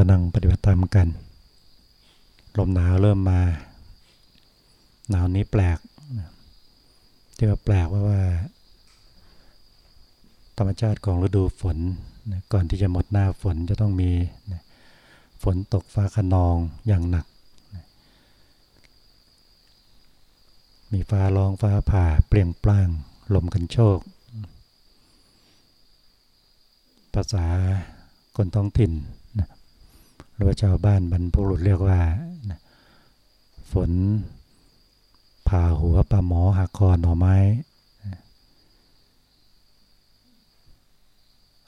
ก็นั่งปฏิบัติธรรมกัน ลมหนาวเริ่มมา หนาวนี้แปลกที่ว่าแปลกว่าว่า ธรรมชาติของฤดูฝน ก่อนที่จะหมดหน้าฝนจะต้องมีฝนตกฟ้าขนองอย่างหนัก มีฟ้าร้องฟ้าผ่าเปลี่ยงปล้างลมกันโชกภาษาคนท้องถิ่น หรือว่าชาวบ้านบรรพบุรุษเรียกว่าฝนผ่าหัวปลาหมอหักคอหน่อไม้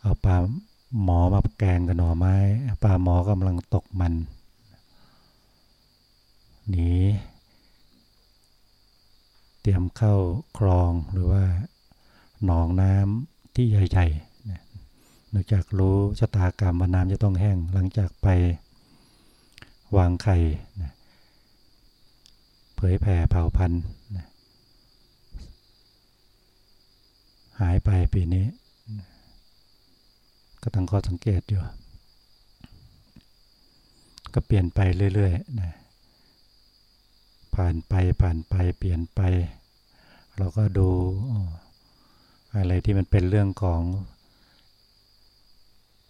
เอาปลาหมอมาแกงกับหน่อไม้ปลาหมอกำลังตกมันหนีเตรียมเข้าคลองหรือว่าหนองน้ำที่ใหญ่ ๆ นื่องจากรู้ชะตากรรมว่าน้ำจะต้องแห้ง หลังจากไปวางไข่เผยแผ่เผ่าพันธุ์หายไปปีนี้ ก็ตั้งข้อสังเกตอยู่ ก็เปลี่ยนไปเรื่อยๆนะผ่านไปผ่านไปเปลี่ยนไป เราก็ดูอะไรที่มันเป็นเรื่องของ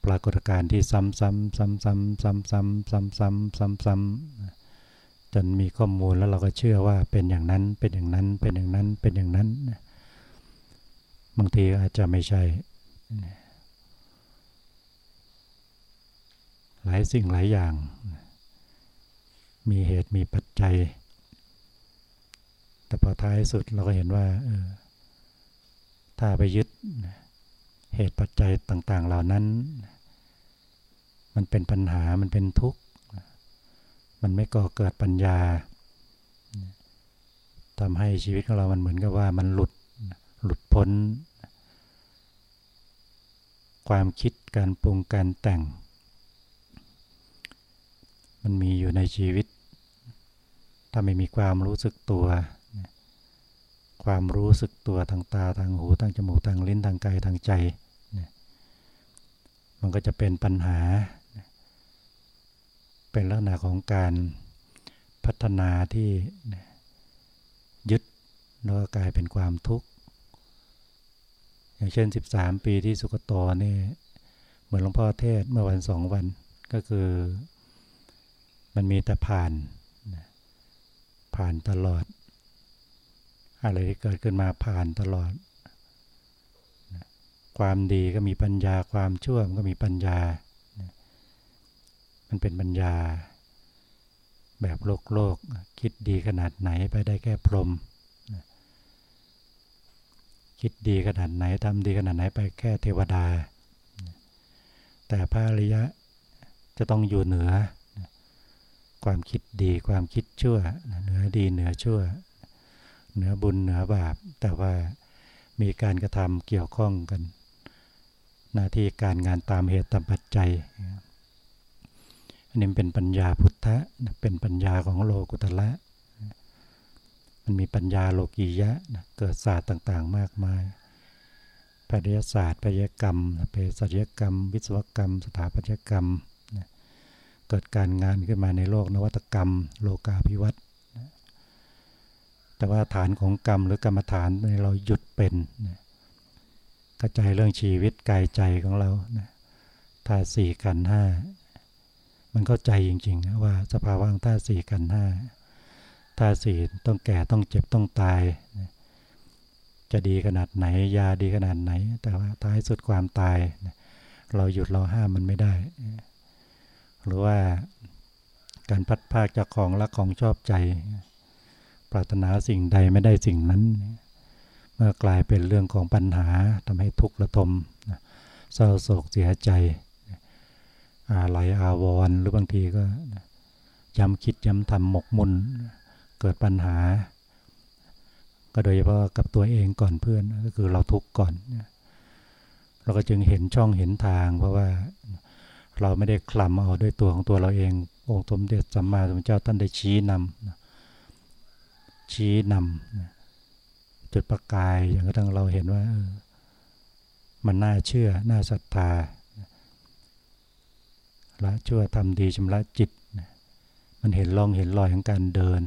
ปรากฏการณ์ที่ซ้ำๆซ้ำๆซ้ำๆซ้ำๆซ้ำๆซ้ำๆจนมีข้อมูลแล้วเราก็เชื่อว่าเป็นอย่างนั้นเป็นอย่างนั้นเป็นอย่างนั้นเป็นอย่างนั้น บางทีอาจจะไม่ใช่ หลายสิ่งหลายอย่าง มีเหตุมีปัจจัย แต่พอท้ายสุดเราก็เห็นว่าถ้าไปยึด เหตุปัจจัยต่างๆ เหล่านั้น มันเป็นปัญหามันเป็นทุกข์ มันไม่ก่อเกิดปัญญาทำให้ชีวิตของเรา มันเหมือนกับว่ามันหลุดหลุดพ้น ความคิดการปรุงการแต่ง มันมีอยู่ในชีวิต ถ้าไม่มีความรู้สึกตัว ความรู้สึกตัวทางตาทางหูทางจมูกทางลิ้นทางกายทางใจ มันก็จะเป็นปัญหา เป็นลักษณะของการพัฒนาที่ยึดแล้วก็กลายเป็นความทุกข์ อย่างเช่น 13 ปีที่สุกโตนี่เหมือนหลวงพ่อเทศเมื่อวันสองวันก็คือมันมีแต่ผ่านผ่านตลอด อะไรที่เกิดขึ้นมาผ่านตลอด ความดีก็มีปัญญาความชั่วมันก็มีปัญญา มันเป็นปัญญา แบบโลกโลกคิดดีขนาดไหนไปได้แค่พรมคิดดีขนาดไหนทำดีขนาดไหนไปแค่เทวดา แต่พระอริยะจะต้องอยู่เหนือ ความคิดดีความคิดชั่วเหนือดีเหนือชั่ว เหนือบุญเหนือบาป แต่ว่ามีการกระทำเกี่ยวข้องกัน หน้าที่การงานตามเหตุตามปัจจัยอันนี้เป็นปัญญาพุทธะเป็นปัญญาของโลกุตละ มันมีปัญญาโลกียะเกิดศาสตร์ต่างๆ มากมายปริยศาสตร์ปริยกรรมเภสัชกรรม วิศวกรรม สถาปัตยกรรม เกิดการงานขึ้นมาในโลกนวัตกรรม โลกาภิวัตน์ แต่ว่าฐานของกรรมหรือกรรมฐานเราหยุดเป็นกระจายเรื่องชีวิตกายใจของเราธาตุสี่กันห้ามันเข้าใจจริงๆว่าสภาวะธาตุสี่กันห้าธาตุสี่ต้องแก่ต้องเจ็บต้องตาย จะดีขนาดไหน ยาดีขนาดไหน แต่ว่าท้ายสุดความตาย เราหยุดเราห้ามมันไม่ได้ หรือว่าการพัดพาจากของรักของชอบใจ ปรารถนาสิ่งใดไม่ได้สิ่งนั้น เมื่อกลายเป็นเรื่องของปัญหาทำให้ทุกข์ระทมเศร้าโศกเสียใจอาลัยอาวรณ์หรือบางทีก็ย้ำคิดย้ำทำหมกมุ่นเกิดปัญหา ก็โดยเฉพาะกับตัวเองก่อนเพื่อนก็คือเราทุกข์ก่อน เราก็จึงเห็นช่องเห็นทาง เพราะว่าเราไม่ได้คลำเอาด้วยตัวของตัวเราเอง องค์สมเด็จสัมมาสัมพุทธเจ้าท่านได้ชี้นำ ชี้นำจุดประกายอย่างกระทั่งเราเห็นว่ามันน่าเชื่อ น่าศรัทธาละชั่วทำดีชำระจิต มันเห็นลองเห็นรอยของการเดิน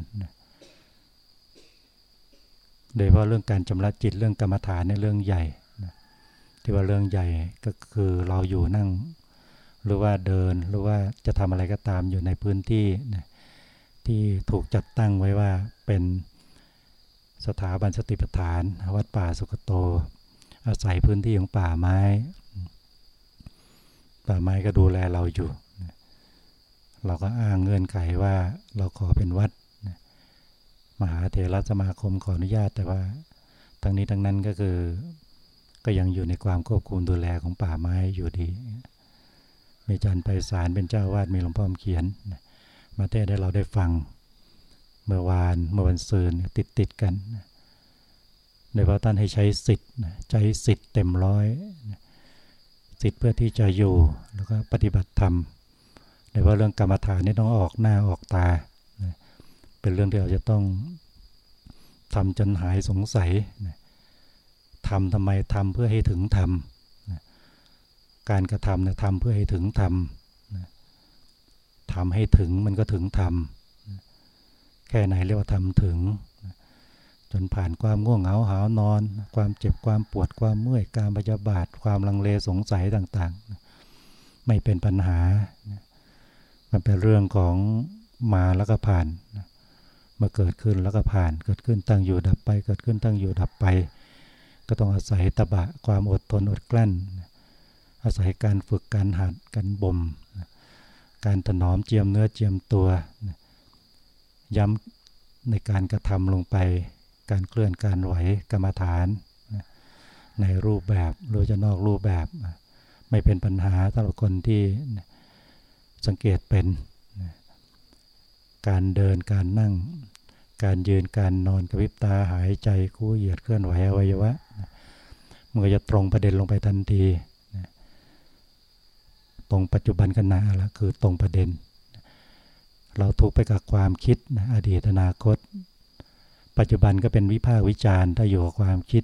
โดยเฉพาะเรื่องการชำระจิตเรื่องกรรมฐานในเรื่องใหญ่ที่ว่าเรื่องใหญ่ก็คือเราอยู่นั่ง หรือว่าเดินหรือว่าจะทำอะไรก็ตามอยู่ในพื้นที่ที่ถูกจัดตั้งไว้ว่าเป็น สถาบันสติปัฏฐาน วัดป่าสุกโต อาศัยพื้นที่ของป่าไม้ ป่าไม้ก็ดูแลเราอยู่ เราก็อ้างเงื่อนไขว่าเราขอเป็นวัด มหาเถรสมาคมขออนุญาตแต่ว่าทั้งนี้ทั้งนั้นก็คือก็ยังอยู่ในความควบคุมดูแลของป่าไม้อยู่ดี มีจันไปสารเป็นเจ้าวาดมีหลวงพ่อเขียน มาเทศให้เราได้ฟัง เมื่อวานเมื่อวันซืนติดติดกันโดยพระท่านให้ใช้สิทธิ์ใช้สิทธิ์เต็มร้อยสิทธิ์เพื่อที่จะอยู่แล้วก็ปฏิบัติธรรมโดยว่าเรื่องกรรมฐานนี่ต้องออกหน้าออกตา เป็นเรื่องที่เราจะต้องทำจนหายสงสัยทำทำไมทำเพื่อให้ถึงธรรมการกระทำเนี่ยทำเพื่อให้ถึงธรรมทำให้ถึงมันก็ถึงธรรม ค่ไหนเรียกว่าทำถึง จนผ่านความง่วงเหงาหานอน ความเจ็บความปวดความเมื่อยการพยาบาท ความลังเลสงสัยต่างๆ ไม่เป็นปัญหา มันเป็นเรื่องของมาแล้วก็ผ่านมาเกิดขึ้นแล้วก็ผ่าน เกิดขึ้นตั้งอยู่ดับไป เกิดขึ้นตั้งอยู่ดับไป ก็ต้องอาศัยตบะความอดทนอดกลั้น อาศัยการฝึกการหัดการบ่มการถนอมเจียมเนื้อเจียมตัว ย้ำในการกระทำลงไป การเคลื่อนการไหวกรรมฐาน ในรูปแบบหรือจะนอกรูปแบบ ไม่เป็นปัญหาสำหรับคนที่สังเกตเป็น การเดินการนั่ง การยืนการนอนกระพริบตาหายใจคู่เหยียดเคลื่อนไหวอวัยวะมันก็จะตรงประเด็นลงไปทันที ตรงปัจจุบันขณะละคือตรงประเด็น เราทุกไปกับความคิดนะอดีตอนาคต ปัจจุบันก็เป็นวิภาควิจารณ์ถ้าอยู่กับความคิด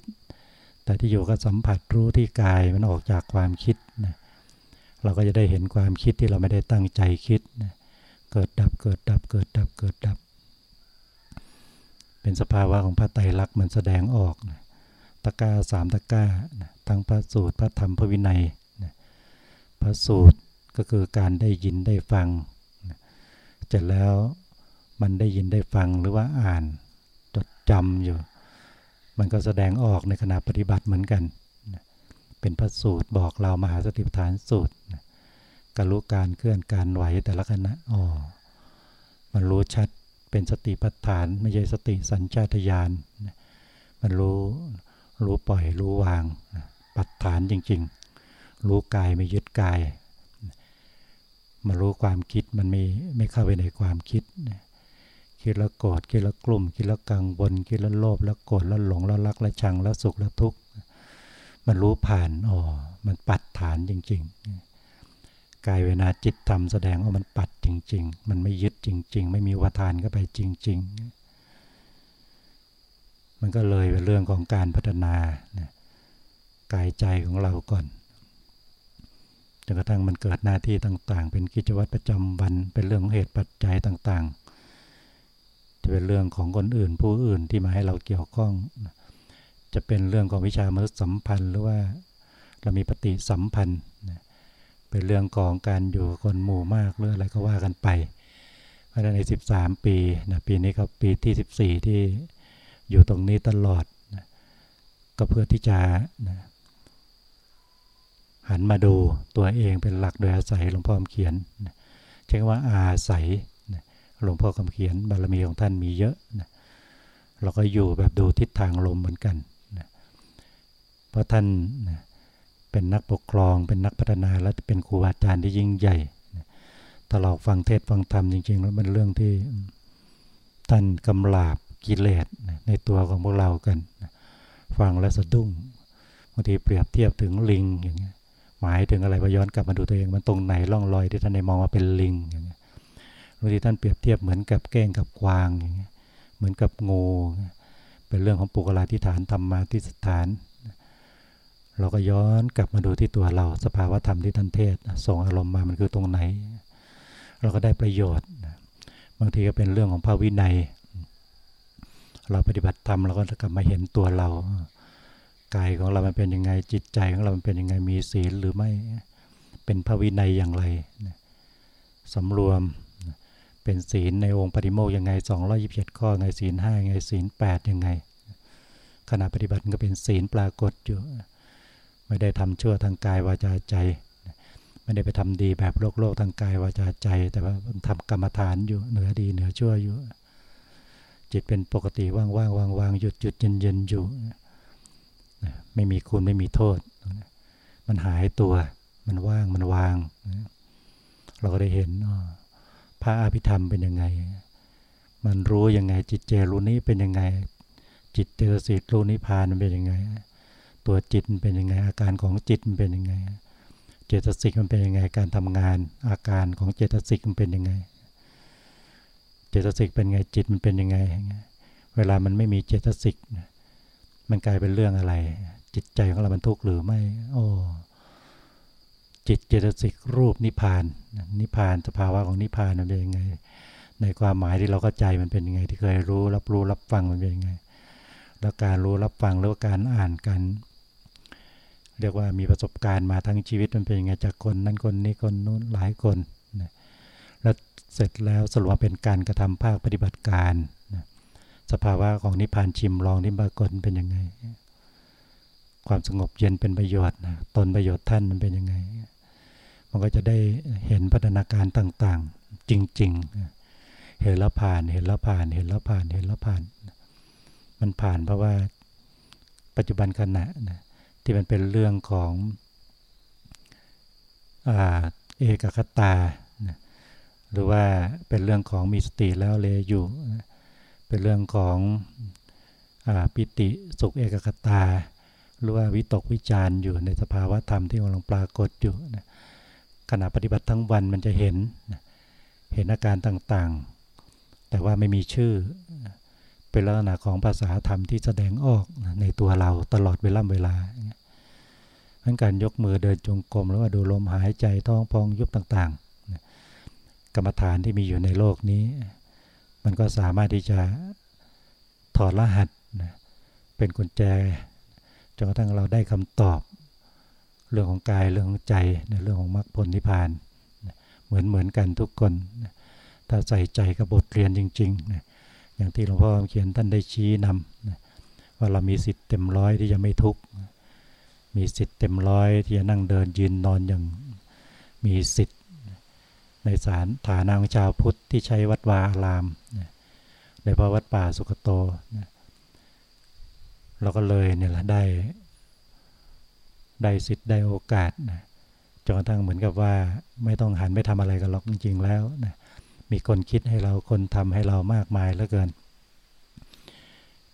แต่ที่อยู่ก็สัมผัสรู้ที่กายมันออกจากความคิดนะเราก็จะได้เห็นความคิดที่เราไม่ได้ตั้งใจคิดนะเกิดดับเกิดดับเกิดดับเกิดดับ เป็นสภาวะของพระไตรลักษณ์มันแสดงออกนะตะกาสามตะกานะทั้งพระสูตรพระธรรมพระวินัยนะพระสูตรก็คือการได้ยินได้ฟัง เสร็จแล้วมันได้ยินได้ฟังหรือว่าอ่านจดจำอยู่ มันก็แสดงออกในขณะปฏิบัติเหมือนกัน เป็นพระสูตรบอกเรามหาสติปัฏฐานสูตรการรู้การเคลื่อนการไหวแต่ละขณะอ๋อมันรู้ชัดเป็นสติปัฏฐาน ไม่ใช่สติสัญชาตญาณมันรู้รู้ปล่อยรู้วางปัฏฐานจริง ๆ รู้กายไม่ยึดกาย มารู้ความคิดมันไม่ไม่เข้าไปในความคิด คิดแล้วโกรธคิดแล้วกลุ่ม คิดแล้วกังวลคิดแล้วโลภแล้วโกรธแล้วหลงแล้วรักแล้วชังแล้วสุขแล้วทุกข์มันรู้ผ่านอ๋อมันปัดฐานจริง ๆ กายเวนาจิตทำแสดงว่ามันปัดจริง ๆ มันไม่ยึดจริง ๆ ไม่มีวาทานก็ไปจริง ๆ มันก็เลยเป็นเรื่องของการพัฒนากายใจของเราก่อน นกระทั่งมันเกิดหน้าที่ต่าง ๆ เป็นกิจวัตรประจำวัน เป็นเรื่องของเหตุปัจจัยต่าง ๆ จะเป็นเรื่องของคนอื่น ผู้อื่นที่มาให้เราเกี่ยวข้อง จะเป็นเรื่องของวิชามนุษยสัมพันธ์หรือว่าเรามีปฏิสัมพันธ์เป็นเรื่องของการอยู่คนหมู่มากหรืออะไรก็ว่ากันไปเพราะฉะนั้นใน 13 ปีนะปีนี้ก็ปีที่ 14 ที่อยู่ตรงนี้ตลอดนะก็เพื่อที่จะนะ หันมาดูตัวเองเป็นหลักโดยอาศัยหลวงพ่อคำเขียนใช้คำว่าอาศัยหลวงพ่อคำเขียนบารมีของท่านมีเยอะเราก็อยู่แบบดูทิศทางลมเหมือนกันเพราะท่านเป็นนักปกครองเป็นนักพัฒนาและเป็นครูอาจารย์ที่ยิ่งใหญ่ถ้าเราฟังเทศฟังธรรมจริงๆ แล้วเป็นเรื่องที่ท่านกำลาบกิเลสในตัวของพวกเรากัน ฟังแล้วสะดุ้งบางทีเปรียบเทียบถึงลิงอย่างเงี้ย หมายถึงอะไรพอย้อนกลับมาดูตัวเอง มันตรงไหนร่องรอยที่ท่านได้มองว่าเป็นลิงอย่างเงี้ยบางทีท่านเปรียบเทียบเหมือนกับแก้งกับกวางอย่างเงี้ยเหมือนกับงูเป็นเรื่องของปุกลาธิฐานธรรมมาที่สถาน เราก็ย้อนกลับมาดูที่ตัวเราสภาวะธรรมที่ท่านเทศส่งอารมณ์มามันคือตรงไหน เราก็ได้ประโยชน์ บางทีก็เป็นเรื่องของพระวินัย เราปฏิบัติธรรมเราก็กลับมาเห็นตัวเรา กายของเรามันเป็นยังไง จิตใจของเรามันเป็นยังไงมีศีลหรือไม่เป็นพระวินัยอย่างไรสำรวมเป็นศีลในองค์ปฏิโมกยังไงสองร้อยิบเจ็ดข้อไงศีลห้าไงศีลแปดยังไงขณะปฏิบัติก็เป็นศีลปรากฏอยู่ไม่ได้ทำชั่วทางกายวาจาใจไม่ได้ไปทำดีแบบโลกโลกทางกายวาจาใจ แต่ว่าทำกรรมฐานอยู่เหนือดีเหนือชั่วอยู่จิตเป็นปกติว่างว่างวางวางหยุดหยุดเย็นเย็นอยู่ ไม่มีคุณไม่มีโทษ มันหายตัว มันว่างมันวาง เราก็ได้เห็นพระอภิธรรมเป็นยังไง มันรู้ยังไง จิตเจรู้นี้เป็นยังไง จิตเจสิตรู้นิพพานมันเป็นยังไง ตัวจิตมันเป็นยังไง อาการของจิตมันเป็นยังไง เจตสิกมันเป็นยังไง การทำงาน อาการของเจตสิกมันเป็นยังไง เจตสิกเป็นไงจิตมันเป็นยังไง เวลามันไม่มีเจตสิกมันกลายเป็นเรื่องอะไร จิตใจของเรามันทุกข์หรือไม่ โอ้จิตเจตสิกรูปนิพพาน นิพพานสภาวะของนิพพานมันเป็นยังไง ในความหมายที่เราเข้าใจมันเป็นยังไง ที่เคยรู้รับรู้รับฟังมันเป็นยังไง แล้วการรู้รับฟังหรือการอ่านกัน เรียกว่ามีประสบการณ์มาทั้งชีวิตมันเป็นยังไงจากคนนั้นคนนี้คนนู้นหลายคนนะแล้วเสร็จแล้วสรุปว่าเป็นการกระทำภาคปฏิบัติการนะสภาวะของนิพพานชิมลองนิปรากฏเป็นยังไง ความสงบเย็นเป็นประโยชน์นะตนประโยชน์ท่านมันเป็นยังไง มันก็จะได้เห็นพัฒนาการต่างๆ จริงๆ เห็นแล้วผ่านเห็นแล้วผ่านเห็นแล้วผ่านเห็นแล้วผ่าน มันผ่านเพราะว่าปัจจุบันขณะนะที่มันเป็นเรื่องของเอกคตาหรือว่าเป็นเรื่องของมีสติแล้วเลยอยู่เป็นเรื่องของอปิติสุขเอกคตา หรือว่าวิตกวิจารอยู่ในสภาวะธรรมที่กำลังปรากฏอยู่ขณะปฏิบัติทั้งวันมันจะเห็นเห็นอาการต่างๆ แต่ว่าไม่มีชื่อ เป็นลักษณะของภาษาธรรมที่แสดงออกในตัวเราตลอดเวลาเวลาทั้งการยกมือเดินจงกรมหรือว่าดูลมหายใจท้องพองยุบต่างๆ กรรมฐานที่มีอยู่ในโลกนี้ มันก็สามารถที่จะถอดรหัสเป็นกุญแจ จนกระทั่งเราได้คำตอบ เรื่องของกายเรื่องของใจในเรื่องของมรรคผลนิพพาน เหมือนเหมือนกันทุกคน ถ้าใส่ใจกับบทเรียนจริงๆอย่างที่หลวงพ่อเขียนท่านได้ชี้นำว่าเรามีสิทธิ์เต็มร้อยที่จะไม่ทุกข์มีสิทธิ์เต็มร้อยที่จะนั่งเดินยืนนอนอย่างมีสิทธิ์ ในสารฐานาของชาวพุทธที่ใช้วัดวาอารามโดยเพราะวัดป่าสุขโต เราก็เลยเนี่ยแหละได้ได้สิทธิ์ได้โอกาสนะจนกระทั่งเหมือนกับว่าไม่ต้องหันไปทำอะไรกันหรอกจริงๆแล้วนะมีคนคิดให้เราคนทำให้เรามากมายเหลือเกิน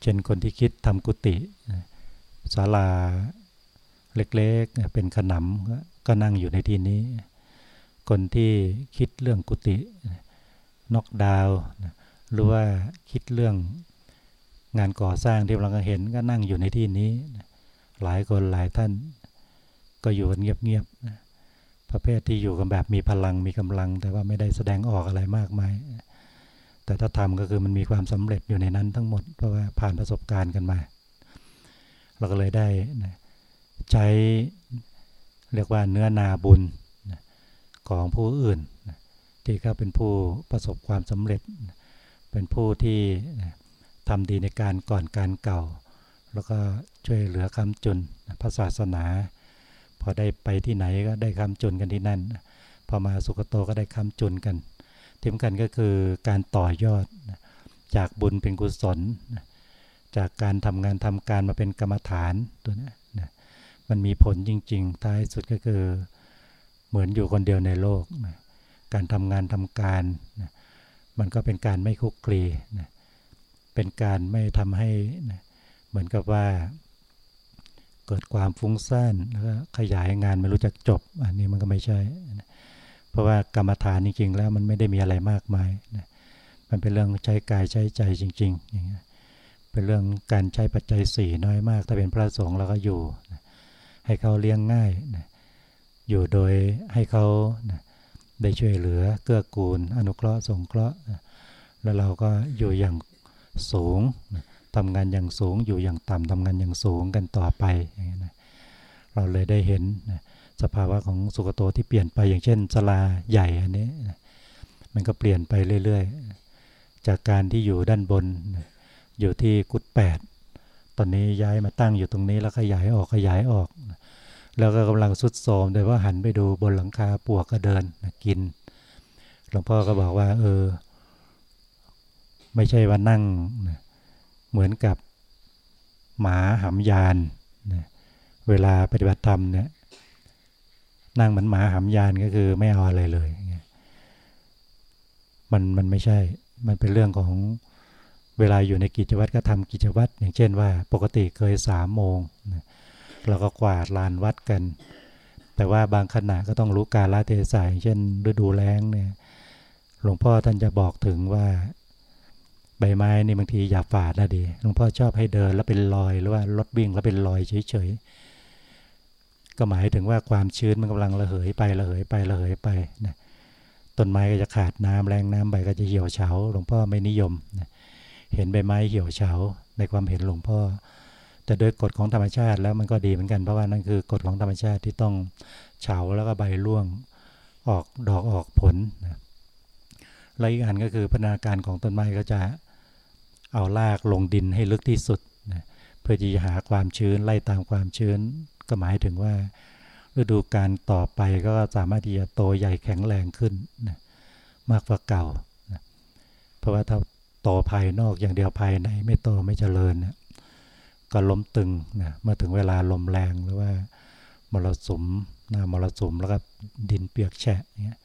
เช่นคนที่คิดทำกุฏิศาลาเล็กๆเป็นขนำก็นั่งอยู่ในที่นี้ คนที่คิดเรื่องกุฏินอกดาว หรือว่าคิดเรื่อง งานก่อสร้างที่เราเห็นก็นั่งอยู่ในที่นี้ หลายคนหลายท่าน ก็อยู่กันเงียบๆประเภทที่อยู่กันแบบมีพลังมีกำลัง แต่ว่าไม่ได้แสดงออกอะไรมากมายแต่ถ้าทำก็คือมันมีความสำเร็จอยู่ในนั้นทั้งหมดเพราะว่าผ่านประสบการณ์กันมา เราก็เลยได้ใช้เรียกว่าเนื้อนาบุญของผู้อื่นที่เขาเป็นผู้ประสบความสำเร็จ เป็นผู้ที่ ทำดีในการก่อนการเก่า แล้วก็ช่วยเหลือคำจุนพระศาสนา พอได้ไปที่ไหนก็ได้คำจุนกันที่นั่น พอมาสุกโตก็ได้คำจุนกันที่สำคัญก็คือการต่อยอดจากบุญเป็นกุศล จากการทำงานทำการมาเป็นกรรมฐานตัวนี้นะมันมีผลจริง ๆ ท้ายสุดก็คือเหมือนอยู่คนเดียวในโลกนะการทำงานทำการนะมันก็เป็นการไม่คุกคลีนะ เป็นการไม่ทำให้เหมือนกับว่า เกิดความฟุ้งซ่านแล้วก็ขยายงานไม่รู้จักจบ อันนี้มันก็ไม่ใช่ เพราะว่ากรรมฐานจริงๆแล้วมันไม่ได้มีอะไรมากมายนะมันเป็นเรื่องใช้กายใช้ใจจริงๆอย่างเงี้ยเป็นเรื่องการใช้ปัจจัยสี่น้อยมาก ถ้าเป็นพระสงฆ์เราก็อยู่นะให้เขาเลี้ยงง่ายนะอยู่โดยให้เขานะได้ช่วยเหลือเกื้อกูล อนุเคราะห์สงเคราะห์แล้วเราก็อยู่อย่าง สูงทำงานอย่างสูงอยู่อย่างต่ำทำงานอย่างสูงกันต่อไปอย่างนี้นะเราเลยได้เห็นสภาวะของสุกโตที่เปลี่ยนไปอย่างเช่นสลาใหญ่อันนี้มันก็เปลี่ยนไปเรื่อยๆ จากการที่อยู่ด้านบนอยู่ที่กุฏแปดตอนนี้ย้ายมาตั้งอยู่ตรงนี้แล้วขยายออกขยายออกแล้วก็กำลังสุดโทมโดยว่าหันไปดูบนหลังคาปวกก็เดินกินหลวงพ่อก็บอกว่า เออ ไม่ใช่ว่านั่งเหมือนกับหมาหำยานเวลาปฏิบัติธรรมเนี่ยนั่งเหมือนหมาหำยานก็คือไม่เอาอะไรเลย มันมันไม่ใช่ มันเป็นเรื่องของเวลาอยู่ในกิจวัตรก็ทำกิจวัตรอย่างเช่นว่า ปกติเคยสามโมงเราก็กวาดลานวัดกัน แต่ว่าบางขณะก็ต้องรู้การละเทศะอย่างเช่นฤดูแล้งเนี่ยหลวงพ่อท่านจะบอกถึงว่า ใบไม้นี่บางทีอย่าฝาดนะดีหลวงพ่อชอบให้เดินแล้วเป็นรอยหรือว่ารถวิ่งแล้วเป็นรอยเฉยๆก็หมายถึงว่าความชื้นมันกำลังระเหยไประเหยไประเหยไปนะต้นไม้ก็จะขาดน้ำแรงน้ำใบก็จะเหี่ยวเฉาหลวงพ่อไม่นิยมนะเห็นใบไม้เหี่ยวเฉาในความเห็นหลวงพ่อ แต่โดยกฎของธรรมชาติแล้วมันก็ดีเหมือนกันเพราะว่านั่นคือกฎของธรรมชาติที่ต้องเฉาแล้วก็ใบร่วงออกดอกออกผลนะแล้วอีกอันก็คือพัฒนาการของต้นไม้ก็จะ เอารากลงดินให้ลึกที่สุดนะเพื่อจะหาความชื้นไล่ตามความชื้น ก็หมายถึงว่า ฤดูการต่อไปก็สามารถที่จะโตใหญ่แข็งแรงขึ้นนะมากกว่าเก่านะเพราะว่าถ้าโตภายนอกอย่างเดียวภายในไม่โตไม่เจริญนะก็ล้มตึงนะเมื่อถึงเวลาลมแรงหรือว่ามรสุมหน้ามรสุมแล้วก็ดินเปียกแฉะเงี้ย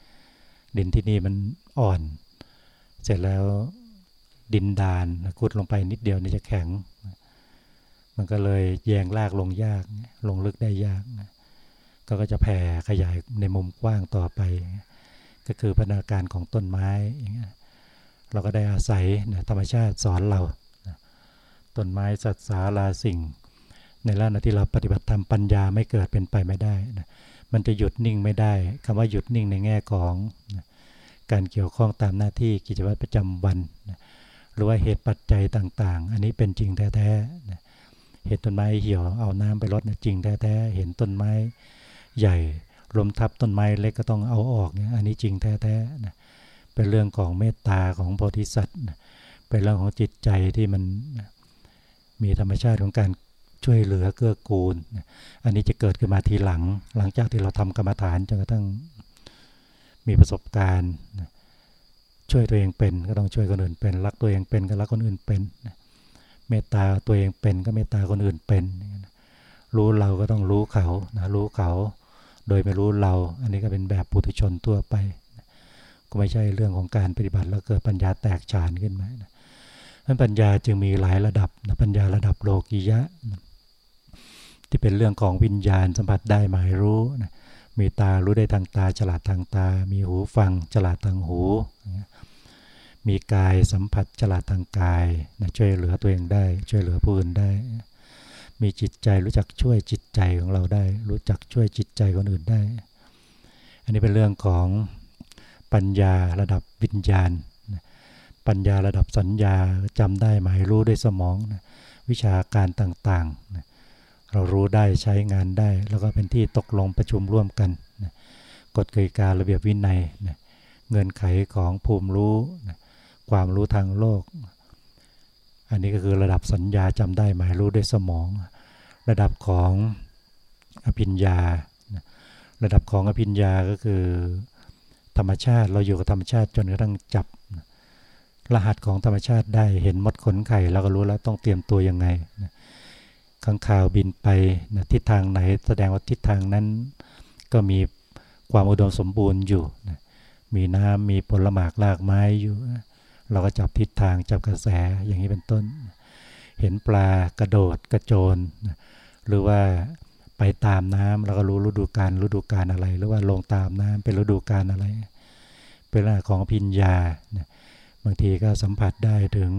ดินที่นี่มันอ่อน เสร็จแล้ว ดินดานขุดลงไปนิดเดียวนี่จะแข็ง มันก็เลยแยงลากลงยาก ลงลึกได้ยากก็ก็จะแผ่ขยายในมุมกว้างต่อไป ก็คือพัฒนาการของต้นไม้เราก็ได้อาศัยธรรมชาติสอนเราต้นไม้สัตว์สาราสิ่ง ในระนที่เราปฏิบัติธรรมปัญญาไม่เกิดเป็นไปไม่ได้นะมันจะหยุดนิ่งไม่ได้คำว่าหยุดนิ่งในแง่ของนะการเกี่ยวข้องตามหน้าที่กิจวัตรประจำวันนะ รือว่าเหตุปัจจัยต่างๆ อันนี้เป็นจริงแท้ๆเหตุต้นไม้เหี่ยวเอาน้ำไปรดนะจริงแท้ๆเห็นต้นไม้ใหญ่ลมทับต้นไม้เล็กก็ต้องเอาออกเนี่ยอันนี้จริงแท้ๆนะเป็นเรื่องของเมตตาของโพธิสัตว์เป็นเรื่องของจิตใจที่มันมีธรรมชาติของการช่วยเหลือเกื้อกูล อันนี้จะเกิดขึ้นมาทีหลัง หลังจากที่เราทำกรรมฐานจนกระทั่งมีประสบการณ์ ช่วยตัวเองเป็นก็ต้องช่วยคนอื่นเป็น รักตัวเองเป็นก็รักคนอื่นเป็นเมตตาตัวเองเป็นก็เมตตาคนอื่นเป็นรู้เราก็ต้องรู้เขานะรู้เขา โดยไม่รู้เรา อันนี้ก็เป็นแบบปุถุชนทั่วไปก็ไม่ใช่เรื่องของการปฏิบัติแล้วเกิดปัญญาแตกฉานขึ้นมานั้นปัญญาจึงมีหลายระดับนะปัญญาระดับโลกียะที่เป็นเรื่องของวิญญาณสัมผัสได้หมายรู้นะมีตารู้ได้ทางตาฉลาดทางตา มีหูฟังฉลาดทางหู มีกายสัมผัสฉลาดทางกายนะช่วยเหลือตัวเองได้ ช่วยเหลือผู้อื่นได้ มีจิตใจรู้จักช่วยจิตใจของเราได้ รู้จักช่วยจิตใจคนอื่นได้ อันนี้เป็นเรื่องของปัญญาระดับวิญญาณ ปัญญาระดับสัญญาจำได้หมายรู้ด้วยสมองนะวิชาการต่างๆนะเรารู้ได้ใช้งานได้ แล้วก็เป็นที่ตกลงประชุมร่วมกันนะกฎเกณฑ์การระเบียบวินัยนะเงินไขของภูมิรู้นะ ความรู้ทางโลก อันนี้ก็คือระดับสัญญาจำได้หมายรู้ด้วยสมอง ระดับของอภิญญา ระดับของอภิญญาก็คือธรรมชาติเราอยู่กับธรรมชาติจนกระทั่งจับ รหัสของธรรมชาติได้เห็นมดขนไข่เราก็รู้แล้วต้องเตรียมตัวยังไงข้างข่าวบินไปนะทิศทางไหนแสดงว่าทิศทางนั้น ก็มีความอุดมสมบูรณ์อยู่นะมีน้ำมีผลหมากรากไม้อยู่ เราก็จับทิศทางจับกระแสอย่างนี้เป็นต้น เห็นปลากระโดดกระโจน หรือว่าไปตามน้ำเราก็รู้ฤดูกาลฤดูกาลอะไร หรือว่าลงตามน้ำเป็นฤดูกาลอะไร เป็นลักษณะของพิญญาบางทีก็สัมผัสได้ถึง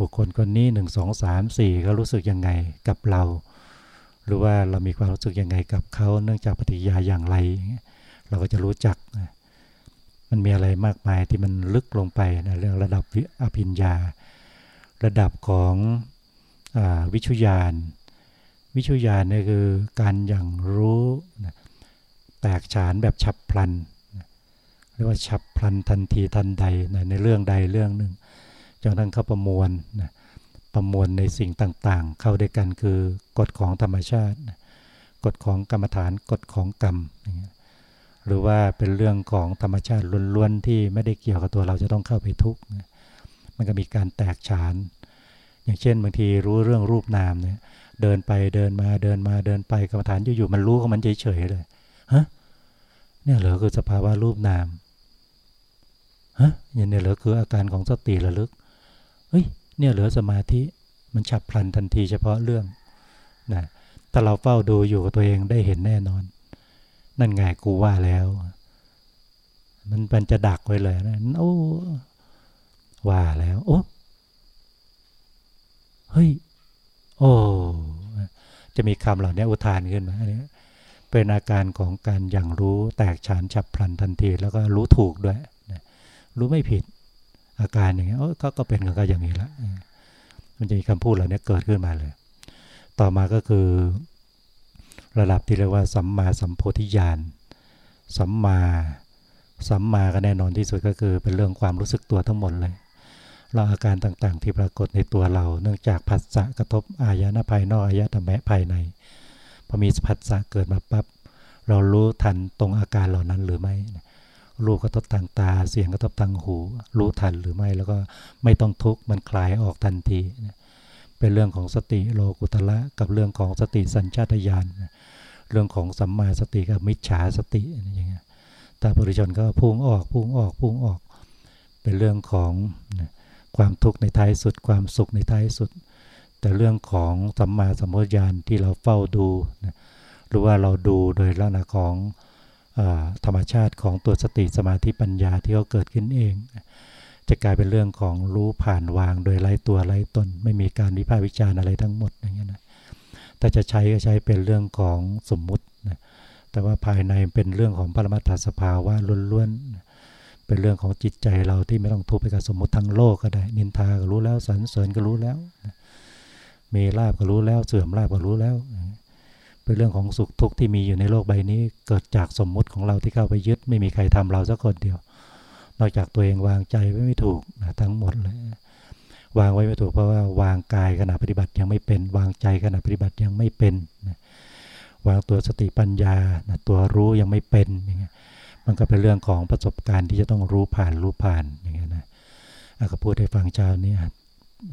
บุคคลคนนี้หนึ่งสองสามสี่เขารู้สึกยังไงกับเรา หรือว่าเรามีความรู้สึกยังไงกับเขาเนื่องจากปฏิยาอย่างไร เราก็จะรู้จัก มันมีอะไรมากมายที่มันลึกลงไปนะเรื่องระดับอภิญญา ระดับของอวิชุยาน วิชุยานนี่คือการอย่างรู้นะแตกฉานแบบฉับพลันเรียกว่าฉับพลันทันทีทันใดนะในเรื่องใดเรื่องหนึ่งจนทั้งเข้าประมวลนะประมวลในสิ่งต่างๆ เข้าด้วยกันคือกฎของธรรมชาตินะกฎของกรรมฐานกฎของกรรมอย่างเงี้ย หรือว่าเป็นเรื่องของธรรมชาติล้วนๆที่ไม่ได้เกี่ยวกับตัวเราจะต้องเข้าไปทุกข์มันก็มีการแตกฉาน อย่างเช่นบางทีรู้เรื่องรูปนามเนี่ยเดินไปเดินมาเดินมาเดินไปกรรมฐานอยู่ๆมันรู้ของมันเฉยๆเลยฮะเนี่ยเหรอคือสภาวะรูปนามฮะเนี่ยเหรอคืออาการของสติระลึกเฮ้ยเนี่ยเหลือสมาธิมันฉับพลันทันทีเฉพาะเรื่องนะถ้าเราเฝ้าดูอยู่กับตัวเองได้เห็นแน่นอน นั่นไงกูว่าแล้ว มันเป็นจะดักไว้เลยนะโอ้ว่าแล้ว โอ้เฮ้ย โอ้จะมีคำเหล่านี้อุทานขึ้นมาอันนี้เป็นอาการของการอย่างรู้แตกฉานฉับพลันทันที แล้วก็รู้ถูกด้วยรู้ไม่ผิด อาการอย่างเงี้ยก็ก็เป็นก็อย่างนี้ละมันจะมีคำพูดเหล่านี้เกิดขึ้นมาเลย ต่อมาก็คือ ระดับที่เรียกว่าสัมมาสัมโพธิญาณสัมมาสัมมาก็แน่นอนที่สุดก็คือเป็นเรื่องความรู้สึกตัวทั้งหมดเลย เราอาการต่างๆที่ปรากฏในตัวเรา เนื่องจากผัสสะกระทบอายนะภายนอกอายตะแมภายในพอมีผัสสะเกิดมาปับ๊บเรารู้ทันตรงอาการเหล่านั้นหรือไม่รูปกระทบทางตาเสียงกระทบทางหู รู้ทันหรือไม่แล้วก็ไม่ต้องทุกข์มันคลายออกทันที เป็นเรื่องของสติโลกุตละกับเรื่องของสติสัญชาตญาณเรื่องของสัมมาสติกับมิจฉาสติอย่างเงี้ยแต่บริชนก็พุ่งออกพุ่งออกพุ่งออก เป็นเรื่องของความทุกข์ในท้ายสุด ความสุขในท้ายสุด แต่เรื่องของสัมมาสัมพุทธญาณที่เราเฝ้าดูหรือว่าเราดูโดยลักษณะของธรรมชาติของตัวสติสมาธิปัญญาที่เขาเกิดขึ้นเอง จะกลายเป็นเรื่องของรู้ผ่านวางโดยไร้ตัวไร้ตน ไม่มีการวิพากษ์วิจารณ์อะไรทั้งหมดอย่างเงี้ยนะแต่จะใช้ก็ใช้เป็นเรื่องของสมมุตินะแต่ว่าภายในเป็นเรื่องของปรมัตถสภาวะล้วนๆเป็นเรื่องของจิตใจเราที่ไม่ต้องทุกข์ไปกับสมมติทั้งโลกก็ได้ นินทาก็รู้แล้วสรรเสริญก็รู้แล้วมีลาบก็รู้แล้วเสื่อมลาบก็รู้แล้ว เป็นเรื่องของสุขทุกข์ที่มีอยู่ในโลกใบนี้ เกิดจากสมมุติของเราที่เข้าไปยึด ไม่มีใครทำเราสักคนเดียว นอกจากตัวเองวางใจไว้ไม่ถูกนะทั้งหมดเลยวางไว้ไม่ถูกเพราะว่าวางกายขณะปฏิบัติยังไม่เป็น วางใจขณะปฏิบัติยังไม่เป็นนะวางตัวสติปัญญานะตัวรู้ยังไม่เป็นอย่างเงี้ยมันก็เป็นเรื่องของประสบการณ์ที่จะต้องรู้ผ่านรู้ผ่านอย่างเงี้ยนะอาก็พูดให้ฟังเจ้านี้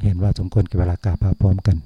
เห็นว่าสมควรกับเวลากาพาพร้อมกัน